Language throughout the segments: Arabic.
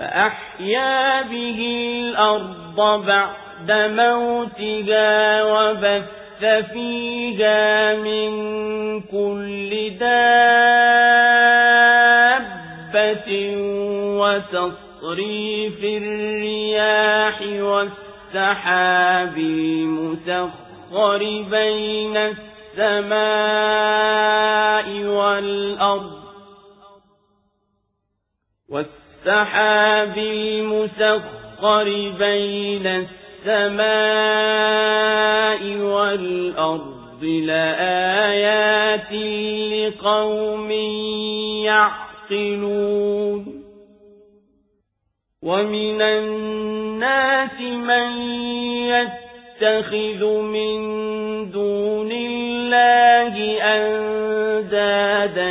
فأحيا به الأرض بعد موتها وبث فيها من كل دابة وتصريف الرياح والسحاب المسخر بين السماء السحاب المسخر بين السماء والأرض لآيات لقوم يعقلون ومن الناس من يتخذ من دون الله أندادا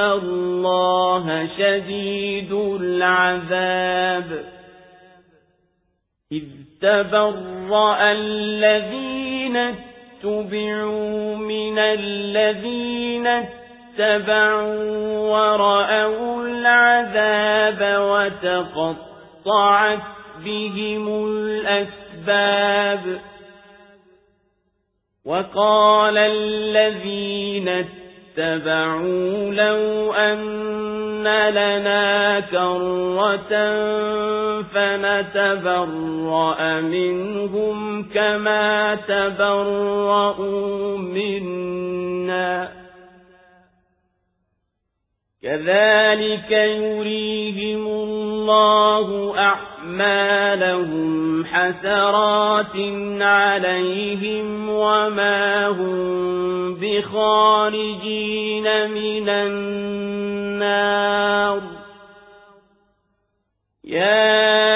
الله شديد العذاب إذ تبرأ الذين اتبعوا من الذين اتبعوا ورأوا العذاب وتقطعت بهم الأسباب وقال الذين اتبعوا لو أن لنا كرة فنتبرأ منهم كما تبرؤوا كذلك يريهم الله أعمالهم حسرات عليهم وما هم بخارجين من النار. يا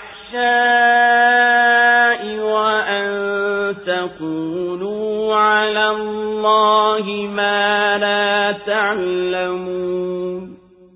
والفحشاء وأن تقولوا على الله ما لا تعلمون